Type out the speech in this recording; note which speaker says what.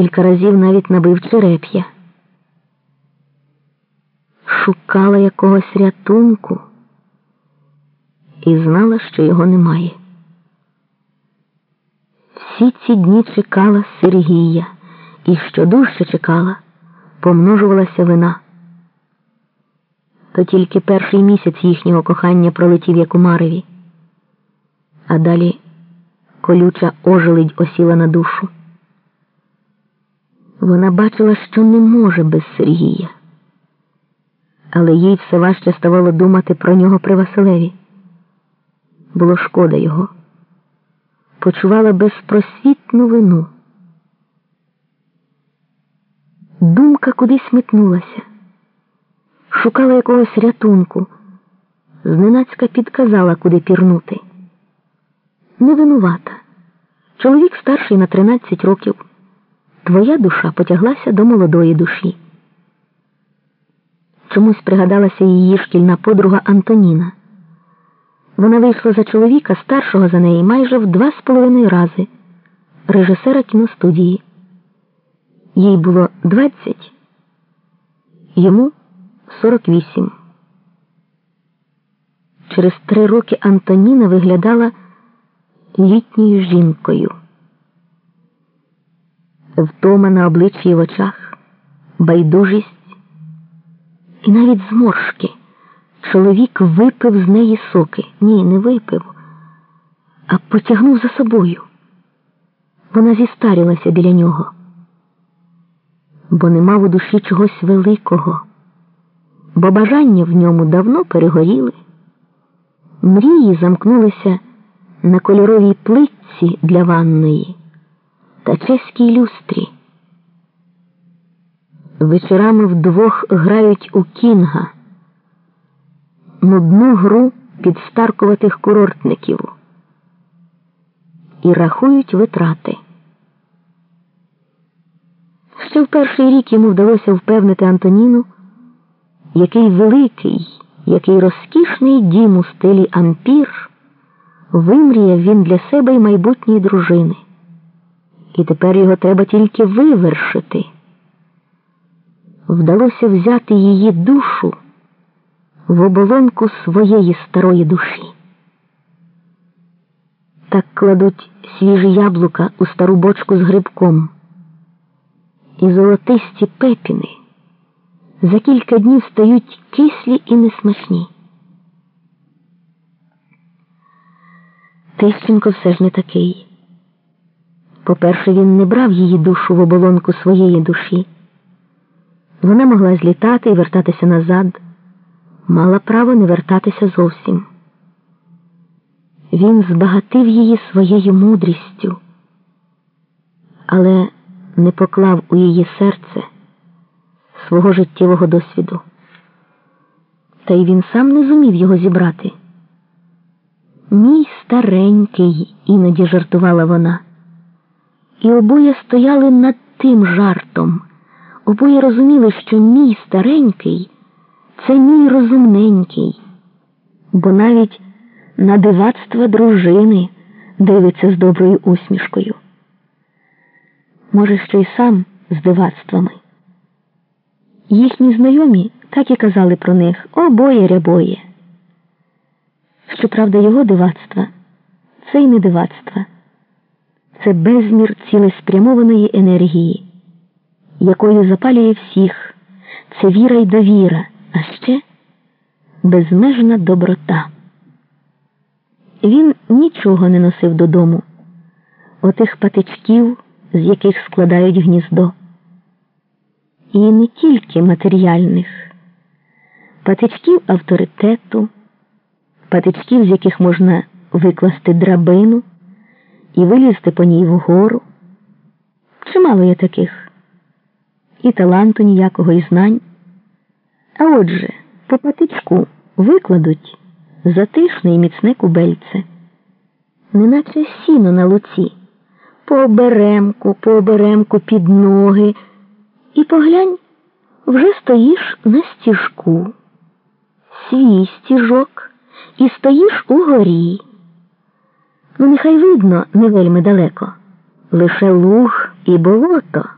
Speaker 1: кілька разів навіть набив череп'я. Шукала якогось рятунку і знала, що його немає. Всі ці дні чекала Сергія, і що дужче чекала, помножувалася вина. То тільки перший місяць їхнього кохання пролетів як у мареві, а далі колюча ожеледь осіла на душу. Вона бачила, що не може без Сергія, але їй все важче ставало думати про нього при Василеві. Було шкода його, почувала безпросвітну вину. Думка кудись метнулася, шукала якогось рятунку, зненацька підказала, куди пірнути. Не винувата. Чоловік старший на 13 років. Твоя душа потяглася до молодої душі. Чомусь пригадалася її шкільна подруга Антоніна. Вона вийшла за чоловіка старшого за неї майже в два з половиною рази, режисера кіностудії. Їй було 20, йому 48. Через три роки Антоніна виглядала літньою жінкою. Втома на обличчі й в очах, байдужість і навіть зморшки. Чоловік випив з неї соки. Ні, не випив, а потягнув за собою. Вона зістарілася біля нього, бо не мав у душі чогось великого, бо бажання в ньому давно перегоріли. Мрії замкнулися на кольоровій плитці для ванної та чеській люстрі. Вечорами вдвох грають у кінга, нудну гру підстаркуватих курортників і рахують витрати. Ще в перший рік йому вдалося впевнити Антоніну, який великий, який розкішний дім у стилі ампір вимріяв він для себе й майбутньої дружини. І тепер його треба тільки вивершити. Вдалося взяти її душу в оболонку своєї старої душі. Так кладуть свіжі яблука у стару бочку з грибком. І золотисті пепіни за кілька днів стають кислі і несмачні. Тищенко все ж не такий. По-перше, він не брав її душу в оболонку своєї душі. Вона могла злітати і вертатися назад, мала право не вертатися зовсім. Він збагатив її своєю мудрістю, але не поклав у її серце свого життєвого досвіду. Та й він сам не зумів його зібрати. Мій старенький, іноді жартувала вона. І обоє стояли над тим жартом. Обоє розуміли, що мій старенький це мій розумненький, бо навіть на дивацтва дружини дивиться з доброю усмішкою. Може, що й сам з дивацтвами. Їхні знайомі так і казали про них обоє рябоє. Щоправда, його дивацтва це й не дивацтва, це безмір цілеспрямованої енергії, якою запалює всіх, це віра й довіра, а ще безмежна доброта. Він нічого не носив додому, отих патичків, з яких складають гніздо. І не тільки матеріальних, патичків авторитету патичків, з яких можна викласти драбину і вилізти по ній вгору. Чимало є таких, і таланту ніякого, і знань. А отже, по патичку викладуть затишне і міцне кубельце, неначе сіно на луці, по оберемку, по оберемку під ноги, і поглянь, вже стоїш на стіжку, свій стіжок і стоїш угорі. Ну, нехай видно не вельми далеко, лише луг і болото.